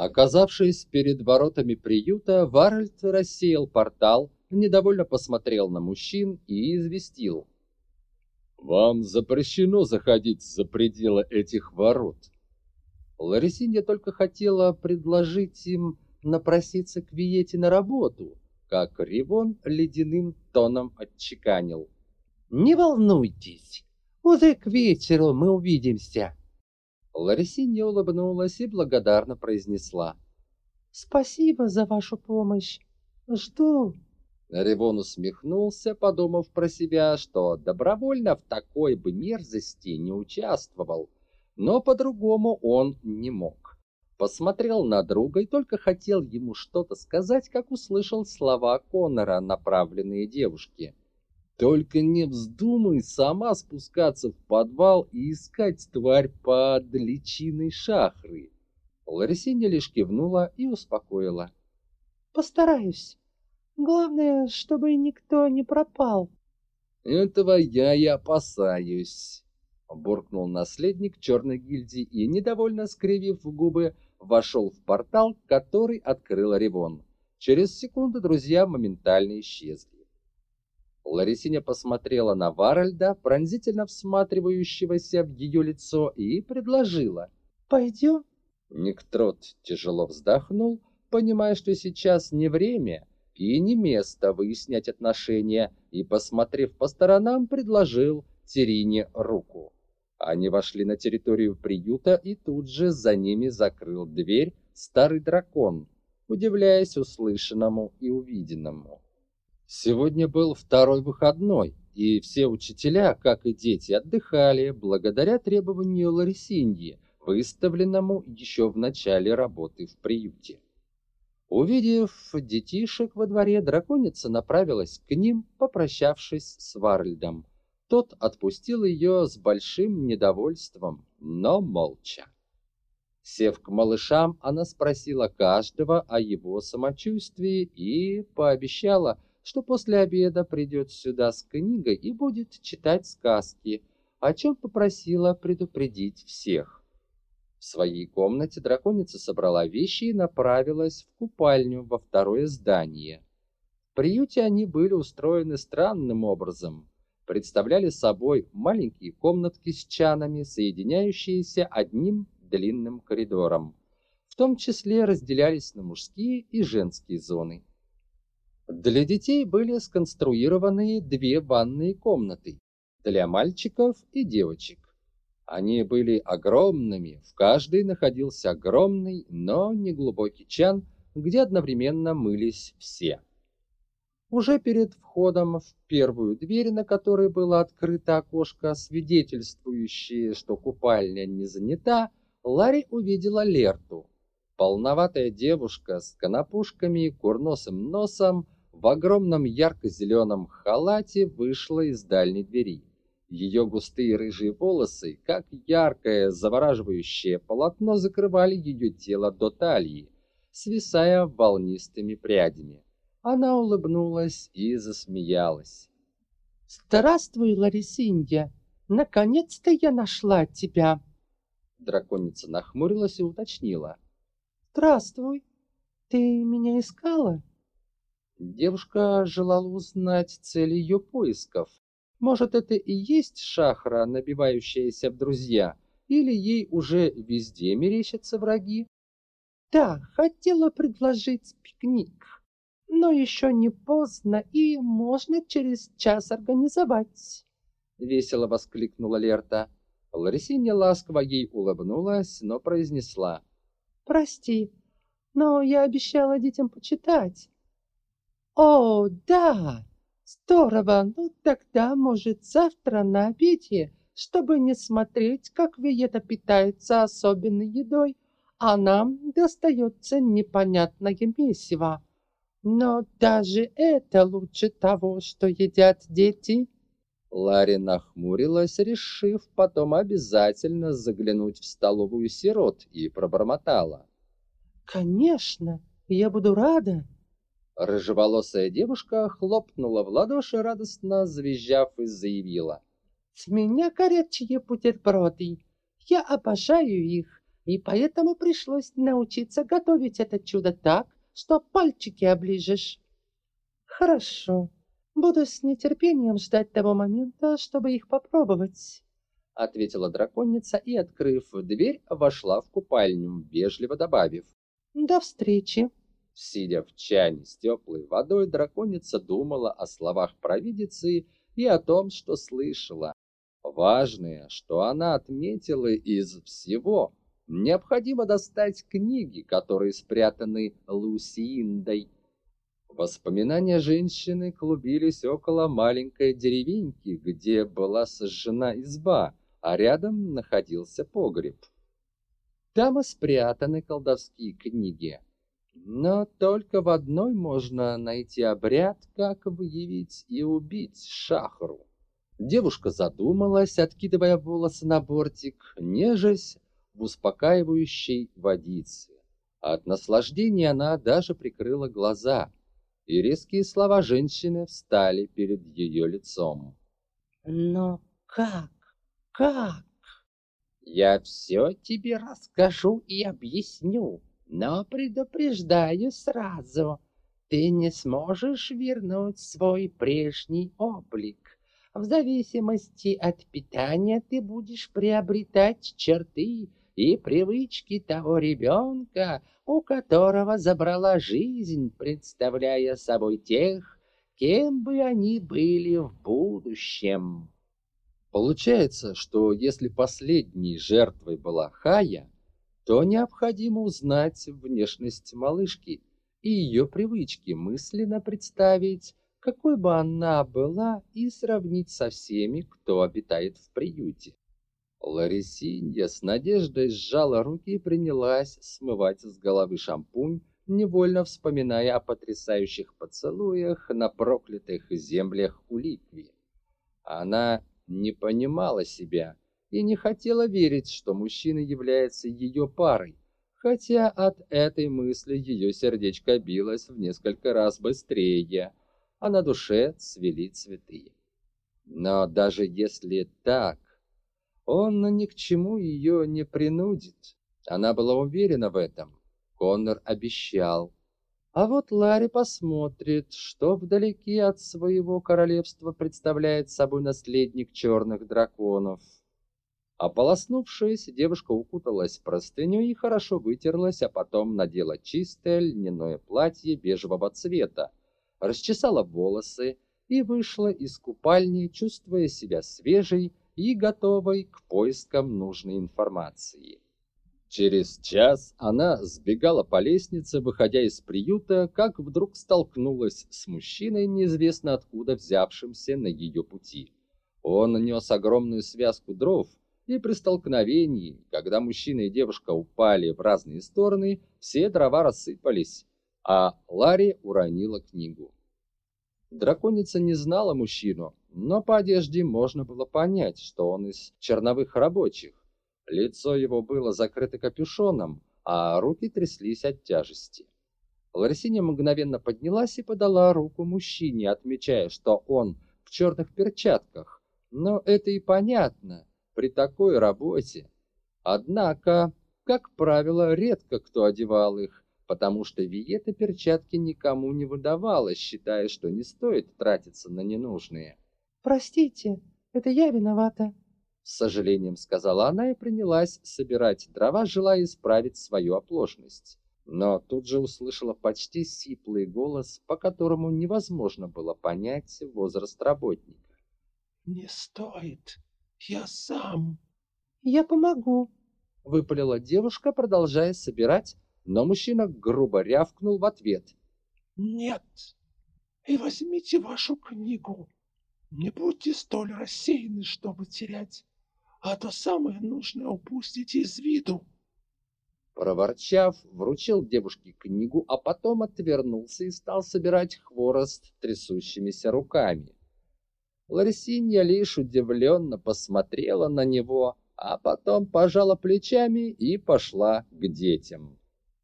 Оказавшись перед воротами приюта, Варальд рассеял портал, недовольно посмотрел на мужчин и известил. «Вам запрещено заходить за пределы этих ворот». Ларисинья только хотела предложить им напроситься к Виете на работу, как Ривон ледяным тоном отчеканил. «Не волнуйтесь, уже к вечеру мы увидимся». Ларисинья улыбнулась и благодарно произнесла. «Спасибо за вашу помощь. Жду». Ревон усмехнулся, подумав про себя, что добровольно в такой бы мерзости не участвовал, но по-другому он не мог. Посмотрел на друга и только хотел ему что-то сказать, как услышал слова Коннора, направленные девушке. Только не вздумай сама спускаться в подвал и искать тварь под личиной шахры. Ларисиня лишь кивнула и успокоила. Постараюсь. Главное, чтобы никто не пропал. Этого я и опасаюсь, буркнул наследник черной гильдии и, недовольно скривив губы, вошел в портал, который открыл Ревон. Через секунду друзья моментально исчезли. Ларисиня посмотрела на Варальда, пронзительно всматривающегося в ее лицо, и предложила. «Пойдем?» Никтрот тяжело вздохнул, понимая, что сейчас не время и не место выяснять отношения, и, посмотрев по сторонам, предложил Терине руку. Они вошли на территорию приюта, и тут же за ними закрыл дверь старый дракон, удивляясь услышанному и увиденному. Сегодня был второй выходной, и все учителя, как и дети, отдыхали благодаря требованию Ларисиньи, выставленному еще в начале работы в приюте. Увидев детишек во дворе, драконица направилась к ним, попрощавшись с Варльдом. Тот отпустил ее с большим недовольством, но молча. Сев к малышам, она спросила каждого о его самочувствии и пообещала, что после обеда придет сюда с книгой и будет читать сказки, о чем попросила предупредить всех. В своей комнате драконица собрала вещи и направилась в купальню во второе здание. В приюте они были устроены странным образом. Представляли собой маленькие комнатки с чанами, соединяющиеся одним длинным коридором. В том числе разделялись на мужские и женские зоны. Для детей были сконструированы две ванные комнаты для мальчиков и девочек. Они были огромными, в каждой находился огромный, но неглубокий чан, где одновременно мылись все. Уже перед входом в первую дверь, на которой было открыто окошко, свидетельствующее, что купальня не занята, Ларри увидела Лерту. Полноватая девушка с конопушками и курносым носом в огромном ярко-зеленом халате вышла из дальней двери. Ее густые рыжие волосы, как яркое завораживающее полотно, закрывали ее тело до талии, свисая волнистыми прядями. Она улыбнулась и засмеялась. «Здравствуй, Ларисинья! Наконец-то я нашла тебя!» Драконица нахмурилась и уточнила. «Здравствуй! Ты меня искала?» Девушка желала узнать цель ее поисков. Может, это и есть шахра, набивающаяся в друзья, или ей уже везде мерещатся враги? Да, хотела предложить пикник, но еще не поздно и можно через час организовать. Весело воскликнула Лерта. Ларисинья ласково ей улыбнулась, но произнесла. Прости, но я обещала детям почитать. О, да! Здорово! Ну тогда, может, завтра на обеде, чтобы не смотреть, как Виета питается особенной едой, а нам достается непонятное месиво. Но даже это лучше того, что едят дети. Ларри нахмурилась, решив потом обязательно заглянуть в столовую сирот, и пробормотала. «Конечно, я буду рада!» Рыжеволосая девушка хлопнула в ладоши, радостно завизжав и заявила. «С меня горячие бутерброды. Я обожаю их. и поэтому пришлось научиться готовить это чудо так, что пальчики оближешь. Хорошо, буду с нетерпением ждать того момента, чтобы их попробовать. — ответила драконица и, открыв дверь, вошла в купальню, вежливо добавив. «До встречи!» Сидя в чане с теплой водой, драконица думала о словах провидицы и о том, что слышала. Важное, что она отметила из всего, необходимо достать книги, которые спрятаны Лусиндой. Воспоминания женщины клубились около маленькой деревеньки, где была сожжена изба, а рядом находился погреб. Там и спрятаны колдовские книги. Но только в одной можно найти обряд, как выявить и убить Шахру. Девушка задумалась, откидывая волосы на бортик, нежась в успокаивающей водице. От наслаждения она даже прикрыла глаза, и резкие слова женщины встали перед ее лицом. «Но как? Как?» «Я все тебе расскажу и объясню, но предупреждаю сразу, ты не сможешь вернуть свой прежний облик. В зависимости от питания ты будешь приобретать черты и привычки того ребенка, у которого забрала жизнь, представляя собой тех, кем бы они были в будущем. Получается, что если последней жертвой была Хая, то необходимо узнать внешность малышки и ее привычки мысленно представить, какой бы она была, и сравнить со всеми, кто обитает в приюте. Ларисинья с надеждой сжала руки и принялась смывать с головы шампунь, невольно вспоминая о потрясающих поцелуях на проклятых землях у Ликви. Она не понимала себя и не хотела верить, что мужчина является ее парой, хотя от этой мысли ее сердечко билось в несколько раз быстрее, а на душе цвели цветы. Но даже если так, он ни к чему ее не принудит. Она была уверена в этом. Коннор обещал. А вот Ларри посмотрит, что вдалеке от своего королевства представляет собой наследник черных драконов. Ополоснувшись, девушка укуталась в простыню и хорошо вытерлась, а потом надела чистое льняное платье бежевого цвета, расчесала волосы и вышла из купальни, чувствуя себя свежей и готовой к поискам нужной информации. Через час она сбегала по лестнице, выходя из приюта, как вдруг столкнулась с мужчиной, неизвестно откуда взявшимся на ее пути. Он нес огромную связку дров, и при столкновении, когда мужчина и девушка упали в разные стороны, все дрова рассыпались, а Ларри уронила книгу. Драконица не знала мужчину, но по одежде можно было понять, что он из черновых рабочих. Лицо его было закрыто капюшоном, а руки тряслись от тяжести. Ларисиня мгновенно поднялась и подала руку мужчине, отмечая, что он в черных перчатках. Но это и понятно при такой работе. Однако, как правило, редко кто одевал их, потому что Виета перчатки никому не выдавала, считая, что не стоит тратиться на ненужные. «Простите, это я виновата», — с сожалением сказала она и принялась собирать дрова, желая исправить свою оплошность. Но тут же услышала почти сиплый голос, по которому невозможно было понять возраст работника. «Не стоит, я сам». «Я помогу», — выпалила девушка, продолжая собирать но мужчина грубо рявкнул в ответ. «Нет, и возьмите вашу книгу. Не будьте столь рассеяны, чтобы терять, а то самое нужное упустите из виду». Проворчав, вручил девушке книгу, а потом отвернулся и стал собирать хворост трясущимися руками. Ларисинья лишь удивленно посмотрела на него, а потом пожала плечами и пошла к детям.